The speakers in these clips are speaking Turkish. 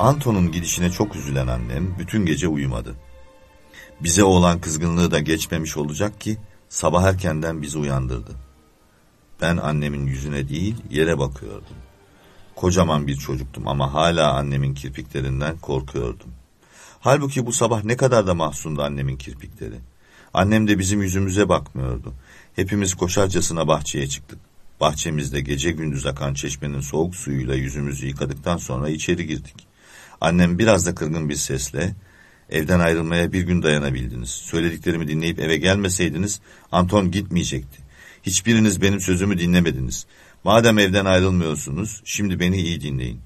Anton'un gidişine çok üzülen annem bütün gece uyumadı. Bize olan kızgınlığı da geçmemiş olacak ki sabah erkenden bizi uyandırdı. Ben annemin yüzüne değil yere bakıyordum. Kocaman bir çocuktum ama hala annemin kirpiklerinden korkuyordum. Halbuki bu sabah ne kadar da mahzundu annemin kirpikleri. Annem de bizim yüzümüze bakmıyordu. Hepimiz koşarcasına bahçeye çıktık. Bahçemizde gece gündüz akan çeşmenin soğuk suyuyla yüzümüzü yıkadıktan sonra içeri girdik. Annem biraz da kırgın bir sesle, evden ayrılmaya bir gün dayanabildiniz. Söylediklerimi dinleyip eve gelmeseydiniz Anton gitmeyecekti. Hiçbiriniz benim sözümü dinlemediniz. Madem evden ayrılmıyorsunuz, şimdi beni iyi dinleyin.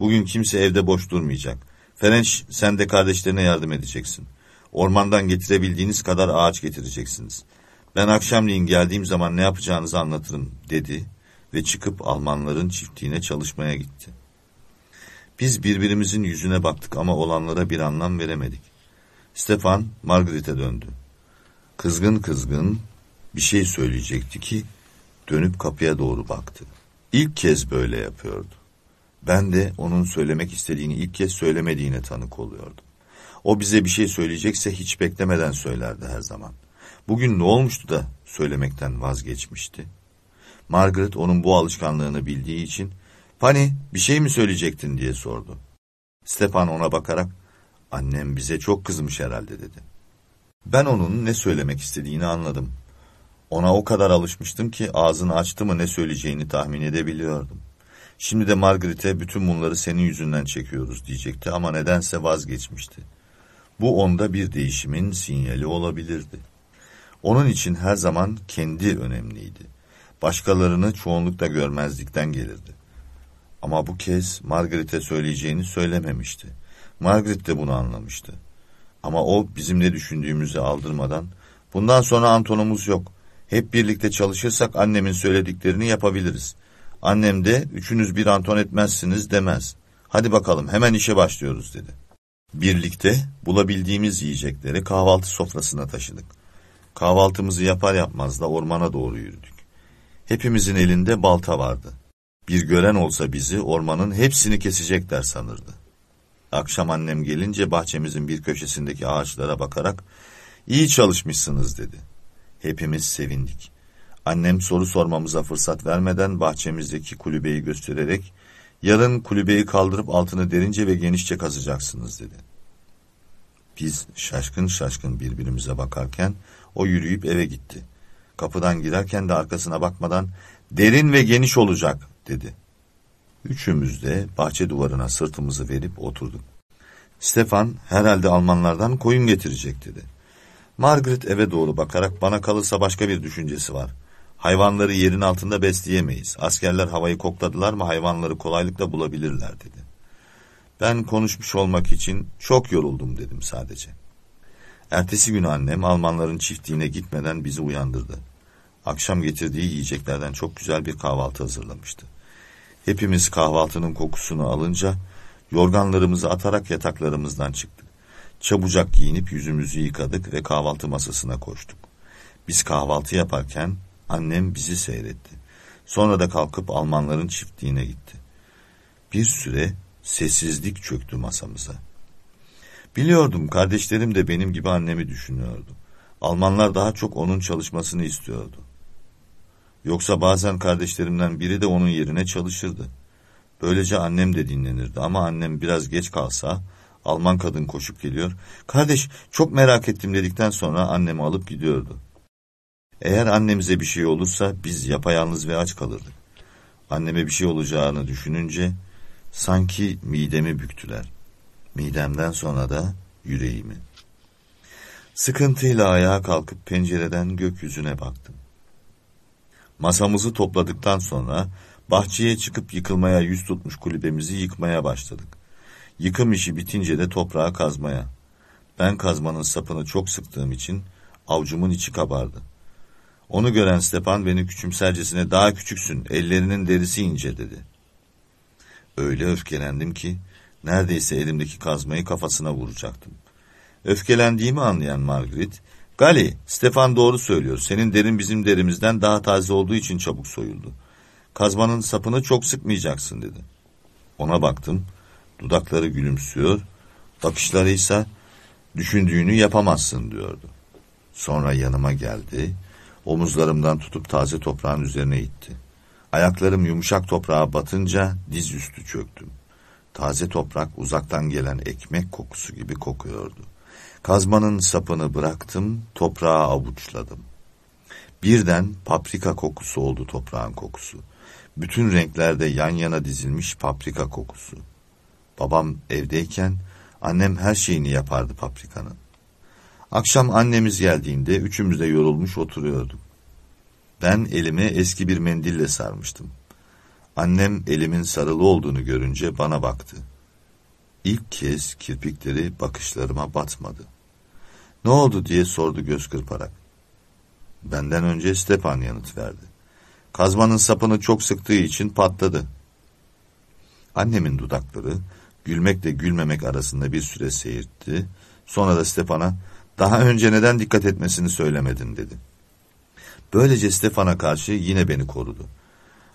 Bugün kimse evde boş durmayacak. Ferenç, sen de kardeşlerine yardım edeceksin. Ormandan getirebildiğiniz kadar ağaç getireceksiniz. Ben akşamleyin geldiğim zaman ne yapacağınızı anlatırım, dedi ve çıkıp Almanların çiftliğine çalışmaya gitti. Biz birbirimizin yüzüne baktık ama olanlara bir anlam veremedik. Stefan, Margaret'e döndü. Kızgın kızgın bir şey söyleyecekti ki dönüp kapıya doğru baktı. İlk kez böyle yapıyordu. Ben de onun söylemek istediğini ilk kez söylemediğine tanık oluyordum. O bize bir şey söyleyecekse hiç beklemeden söylerdi her zaman. Bugün ne olmuştu da söylemekten vazgeçmişti? Margaret onun bu alışkanlığını bildiği için Pani bir şey mi söyleyecektin diye sordu. Stepan ona bakarak annem bize çok kızmış herhalde dedi. Ben onun ne söylemek istediğini anladım. Ona o kadar alışmıştım ki ağzını açtı mı ne söyleyeceğini tahmin edebiliyordum. Şimdi de Margaret'e bütün bunları senin yüzünden çekiyoruz diyecekti ama nedense vazgeçmişti. Bu onda bir değişimin sinyali olabilirdi. Onun için her zaman kendi önemliydi. Başkalarını çoğunlukla görmezlikten gelirdi. Ama bu kez Margaret'e söyleyeceğini söylememişti. Margaret de bunu anlamıştı. Ama o bizim ne düşündüğümüzü aldırmadan, bundan sonra Anton'umuz yok. Hep birlikte çalışırsak annemin söylediklerini yapabiliriz. Annem de üçünüz bir Anton etmezsiniz demez. Hadi bakalım hemen işe başlıyoruz dedi. Birlikte bulabildiğimiz yiyecekleri kahvaltı sofrasına taşıdık. Kahvaltımızı yapar yapmaz da ormana doğru yürüdük. Hepimizin elinde balta vardı. Bir gören olsa bizi ormanın hepsini kesecekler sanırdı. Akşam annem gelince bahçemizin bir köşesindeki ağaçlara bakarak iyi çalışmışsınız dedi. Hepimiz sevindik. Annem soru sormamıza fırsat vermeden bahçemizdeki kulübeyi göstererek yarın kulübeyi kaldırıp altını derince ve genişçe kazacaksınız dedi. Biz şaşkın şaşkın birbirimize bakarken o yürüyüp eve gitti. Kapıdan girerken de arkasına bakmadan derin ve geniş olacak dedi. Üçümüz de bahçe duvarına sırtımızı verip oturduk. Stefan herhalde Almanlardan koyun getirecek dedi. Margaret eve doğru bakarak bana kalırsa başka bir düşüncesi var. Hayvanları yerin altında besleyemeyiz. Askerler havayı kokladılar mı hayvanları kolaylıkla bulabilirler dedi. Ben konuşmuş olmak için çok yoruldum dedim sadece. Ertesi gün annem Almanların çiftliğine gitmeden bizi uyandırdı. Akşam getirdiği yiyeceklerden çok güzel bir kahvaltı hazırlamıştı. Hepimiz kahvaltının kokusunu alınca yorganlarımızı atarak yataklarımızdan çıktık. Çabucak giyinip yüzümüzü yıkadık ve kahvaltı masasına koştuk. Biz kahvaltı yaparken annem bizi seyretti. Sonra da kalkıp Almanların çiftliğine gitti. Bir süre sessizlik çöktü masamıza. Biliyordum kardeşlerim de benim gibi annemi düşünüyordu. Almanlar daha çok onun çalışmasını istiyordu. Yoksa bazen kardeşlerimden biri de onun yerine çalışırdı. Böylece annem de dinlenirdi ama annem biraz geç kalsa Alman kadın koşup geliyor. Kardeş çok merak ettim dedikten sonra annemi alıp gidiyordu. Eğer annemize bir şey olursa biz yapayalnız ve aç kalırdık. Anneme bir şey olacağını düşününce sanki midemi büktüler. Midemden sonra da yüreğimi. Sıkıntıyla ayağa kalkıp pencereden gökyüzüne baktım. Masamızı topladıktan sonra bahçeye çıkıp yıkılmaya yüz tutmuş kulübemizi yıkmaya başladık. Yıkım işi bitince de toprağa kazmaya. Ben kazmanın sapını çok sıktığım için avcumun içi kabardı. Onu gören Stepan beni küçümsercesine daha küçüksün, ellerinin derisi ince dedi. Öyle öfkelendim ki neredeyse elimdeki kazmayı kafasına vuracaktım. Öfkelendiğimi anlayan Margaret, Gali, Stefan doğru söylüyor. Senin derin bizim derimizden daha taze olduğu için çabuk soyuldu. Kazmanın sapını çok sıkmayacaksın dedi. Ona baktım. Dudakları gülümsüyor, bakışları ise düşündüğünü yapamazsın diyordu. Sonra yanıma geldi, omuzlarımdan tutup taze toprağın üzerine itti. Ayaklarım yumuşak toprağa batınca diz üstü çöktüm. Taze toprak uzaktan gelen ekmek kokusu gibi kokuyordu. Kazmanın sapını bıraktım, toprağa avuçladım. Birden paprika kokusu oldu toprağın kokusu. Bütün renklerde yan yana dizilmiş paprika kokusu. Babam evdeyken annem her şeyini yapardı paprikanın. Akşam annemiz geldiğinde üçümüz de yorulmuş oturuyorduk. Ben elime eski bir mendille sarmıştım. Annem elimin sarılı olduğunu görünce bana baktı. İlk kez kirpikleri bakışlarıma batmadı. Ne oldu diye sordu göz kırparak. Benden önce Stepan yanıt verdi. Kazmanın sapını çok sıktığı için patladı. Annemin dudakları gülmekle gülmemek arasında bir süre seyirtti. Sonra da Stepan'a daha önce neden dikkat etmesini söylemedin dedi. Böylece Stefan'a karşı yine beni korudu.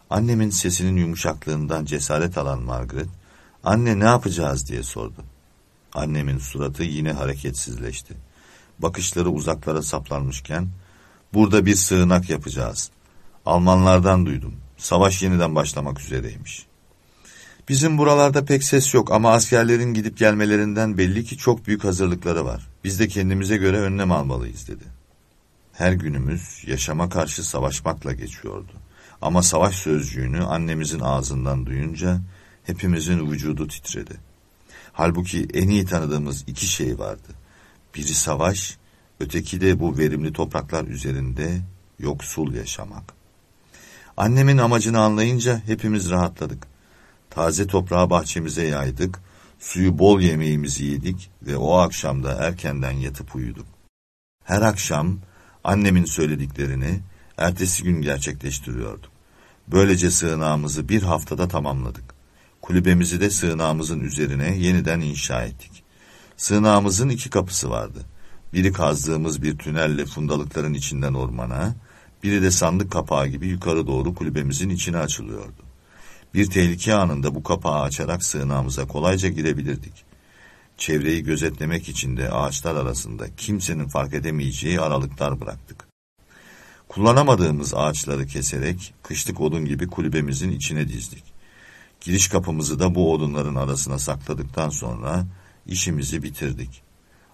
Annemin sesinin yumuşaklığından cesaret alan Margaret, anne ne yapacağız diye sordu. Annemin suratı yine hareketsizleşti. Bakışları uzaklara saplanmışken, burada bir sığınak yapacağız. Almanlardan duydum. Savaş yeniden başlamak üzereymiş. Bizim buralarda pek ses yok ama askerlerin gidip gelmelerinden belli ki çok büyük hazırlıkları var. Biz de kendimize göre önlem almalıyız dedi. Her günümüz yaşama karşı savaşmakla geçiyordu. Ama savaş sözcüğünü annemizin ağzından duyunca hepimizin vücudu titredi. Halbuki en iyi tanıdığımız iki şey vardı. Biri savaş, öteki de bu verimli topraklar üzerinde yoksul yaşamak. Annemin amacını anlayınca hepimiz rahatladık. Taze toprağı bahçemize yaydık, suyu bol yemeğimizi yedik ve o akşam da erkenden yatıp uyuduk. Her akşam annemin söylediklerini ertesi gün gerçekleştiriyorduk. Böylece sığınağımızı bir haftada tamamladık. Kulübemizi de sığınağımızın üzerine yeniden inşa ettik. Sığınağımızın iki kapısı vardı. Biri kazdığımız bir tünelle fundalıkların içinden ormana, biri de sandık kapağı gibi yukarı doğru kulübemizin içine açılıyordu. Bir tehlike anında bu kapağı açarak sığınağımıza kolayca girebilirdik. Çevreyi gözetlemek için de ağaçlar arasında kimsenin fark edemeyeceği aralıklar bıraktık. Kullanamadığımız ağaçları keserek kışlık odun gibi kulübemizin içine dizdik. Giriş kapımızı da bu odunların arasına sakladıktan sonra işimizi bitirdik.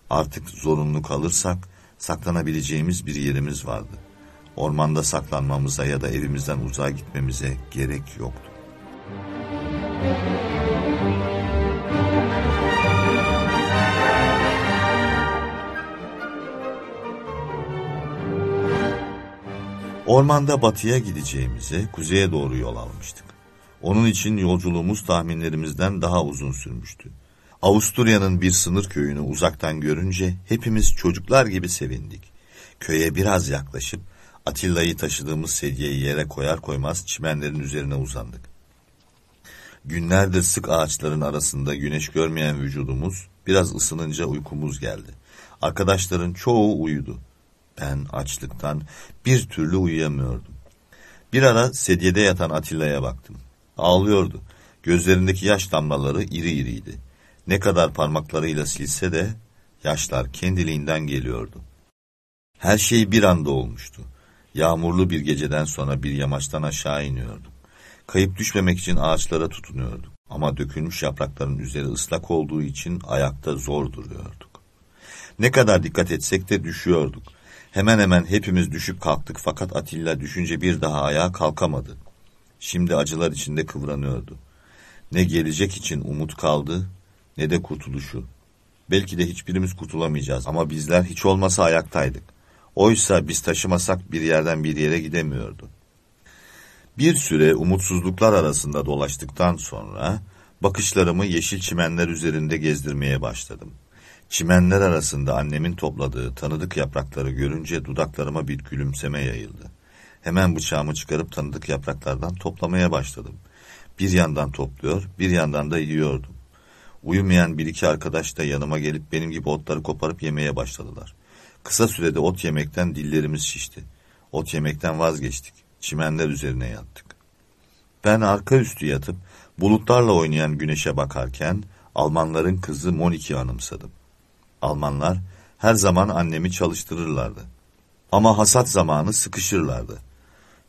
Artık zorunlu kalırsak saklanabileceğimiz bir yerimiz vardı. Ormanda saklanmamıza ya da evimizden uzağa gitmemize gerek yoktu. Ormanda batıya gideceğimize kuzeye doğru yol almıştık. Onun için yolculuğumuz tahminlerimizden daha uzun sürmüştü. Avusturya'nın bir sınır köyünü uzaktan görünce hepimiz çocuklar gibi sevindik. Köye biraz yaklaşıp Atilla'yı taşıdığımız sedyeyi yere koyar koymaz çimenlerin üzerine uzandık. Günlerdir sık ağaçların arasında güneş görmeyen vücudumuz biraz ısınınca uykumuz geldi. Arkadaşların çoğu uyudu. Ben açlıktan bir türlü uyuyamıyordum. Bir ara sedyede yatan Atilla'ya baktım. Ağlıyordu. Gözlerindeki yaş damlaları iri iriydi. Ne kadar parmaklarıyla silse de yaşlar kendiliğinden geliyordu. Her şey bir anda olmuştu. Yağmurlu bir geceden sonra bir yamaçtan aşağı iniyorduk. Kayıp düşmemek için ağaçlara tutunuyorduk. Ama dökülmüş yaprakların üzeri ıslak olduğu için ayakta zor duruyorduk. Ne kadar dikkat etsek de düşüyorduk. Hemen hemen hepimiz düşüp kalktık fakat Atilla düşünce bir daha ayağa kalkamadı. Şimdi acılar içinde kıvranıyordu. Ne gelecek için umut kaldı ne de kurtuluşu. Belki de hiçbirimiz kurtulamayacağız ama bizler hiç olmasa ayaktaydık. Oysa biz taşımasak bir yerden bir yere gidemiyordu. Bir süre umutsuzluklar arasında dolaştıktan sonra bakışlarımı yeşil çimenler üzerinde gezdirmeye başladım. Çimenler arasında annemin topladığı tanıdık yaprakları görünce dudaklarıma bir gülümseme yayıldı. Hemen bıçağımı çıkarıp tanıdık yapraklardan toplamaya başladım. Bir yandan topluyor, bir yandan da yiyordum. Uyumayan bir iki arkadaş da yanıma gelip benim gibi otları koparıp yemeye başladılar. Kısa sürede ot yemekten dillerimiz şişti. Ot yemekten vazgeçtik. Çimenler üzerine yattık. Ben arka üstü yatıp bulutlarla oynayan güneşe bakarken Almanların kızı Monik'i anımsadım. Almanlar her zaman annemi çalıştırırlardı. Ama hasat zamanı sıkışırlardı.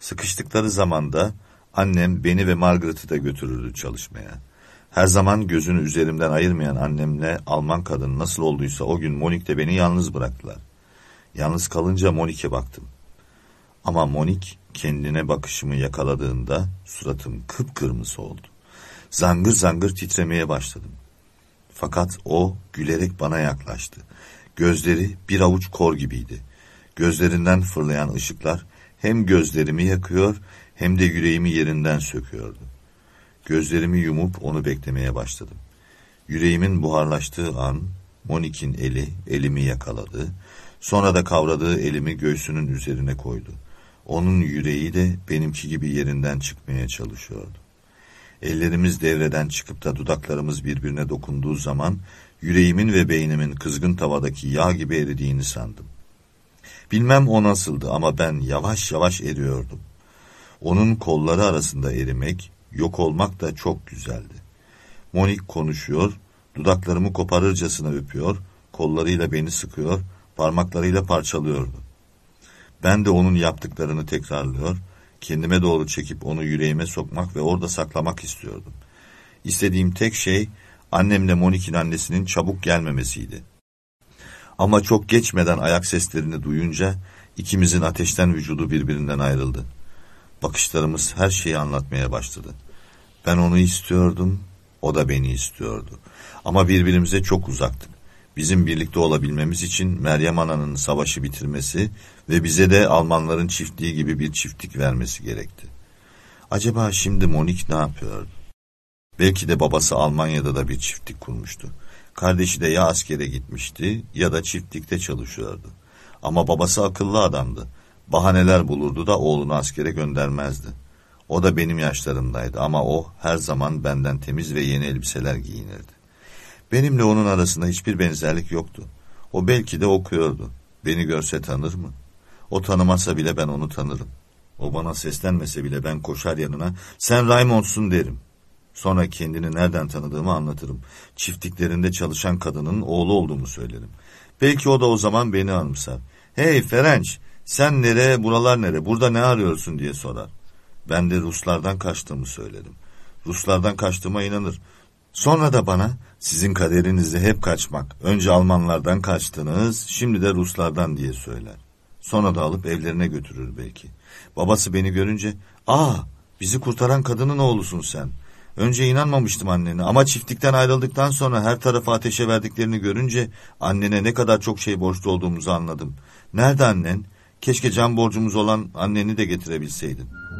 Sıkıştıkları zamanda annem beni ve Margaret'ı da götürürdü çalışmaya. Her zaman gözünü üzerimden ayırmayan annemle Alman kadın nasıl olduysa o gün Monik'te beni yalnız bıraktılar. Yalnız kalınca Monik'e baktım. Ama Monik kendine bakışımı yakaladığında suratım kıpkırmızı oldu. Zangır zangır titremeye başladım. Fakat o gülerek bana yaklaştı. Gözleri bir avuç kor gibiydi. Gözlerinden fırlayan ışıklar hem gözlerimi yakıyor hem de yüreğimi yerinden söküyordu. Gözlerimi yumup onu beklemeye başladım. Yüreğimin buharlaştığı an Monik'in eli elimi yakaladı. Sonra da kavradığı elimi göğsünün üzerine koydu. Onun yüreği de benimki gibi yerinden çıkmaya çalışıyordu. Ellerimiz devreden çıkıp da dudaklarımız birbirine dokunduğu zaman yüreğimin ve beynimin kızgın tavadaki yağ gibi eridiğini sandım. Bilmem o nasıldı ama ben yavaş yavaş eriyordum. Onun kolları arasında erimek, yok olmak da çok güzeldi. Monik konuşuyor, dudaklarımı koparırcasına öpüyor, kollarıyla beni sıkıyor, parmaklarıyla parçalıyordu. Ben de onun yaptıklarını tekrarlıyor, kendime doğru çekip onu yüreğime sokmak ve orada saklamak istiyordum. İstediğim tek şey annemle Monik'in annesinin çabuk gelmemesiydi. Ama çok geçmeden ayak seslerini duyunca ikimizin ateşten vücudu birbirinden ayrıldı. Bakışlarımız her şeyi anlatmaya başladı. Ben onu istiyordum, o da beni istiyordu. Ama birbirimize çok uzaktık. Bizim birlikte olabilmemiz için Meryem Ana'nın savaşı bitirmesi ve bize de Almanların çiftliği gibi bir çiftlik vermesi gerekti. Acaba şimdi Monik ne yapıyordu? Belki de babası Almanya'da da bir çiftlik kurmuştu. Kardeşi de ya askere gitmişti ya da çiftlikte çalışıyordu. Ama babası akıllı adamdı. Bahaneler bulurdu da oğlunu askere göndermezdi. O da benim yaşlarımdaydı ama o her zaman benden temiz ve yeni elbiseler giyinirdi. Benimle onun arasında hiçbir benzerlik yoktu. O belki de okuyordu. Beni görse tanır mı? O tanımasa bile ben onu tanırım. O bana seslenmese bile ben koşar yanına sen Raymond'sun derim. Sonra kendini nereden tanıdığımı anlatırım. Çiftliklerinde çalışan kadının oğlu olduğumu söylerim. Belki o da o zaman beni anımsar. Hey Ferenç sen nere buralar nere burada ne arıyorsun diye sorar. Ben de Ruslardan kaçtığımı söylerim. Ruslardan kaçtığıma inanır. Sonra da bana sizin kaderinizde hep kaçmak. Önce Almanlardan kaçtınız, şimdi de Ruslardan diye söyler. Sonra da alıp evlerine götürür belki. Babası beni görünce, ''Aa, bizi kurtaran kadının oğlusun sen. Önce inanmamıştım annene ama çiftlikten ayrıldıktan sonra her tarafı ateşe verdiklerini görünce annene ne kadar çok şey borçlu olduğumuzu anladım. Nerede annen? Keşke can borcumuz olan anneni de getirebilseydin.''